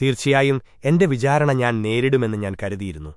തീർച്ചയായും എന്റെ വിചാരണ ഞാൻ നേരിടുമെന്ന് ഞാൻ കരുതിയിരുന്നു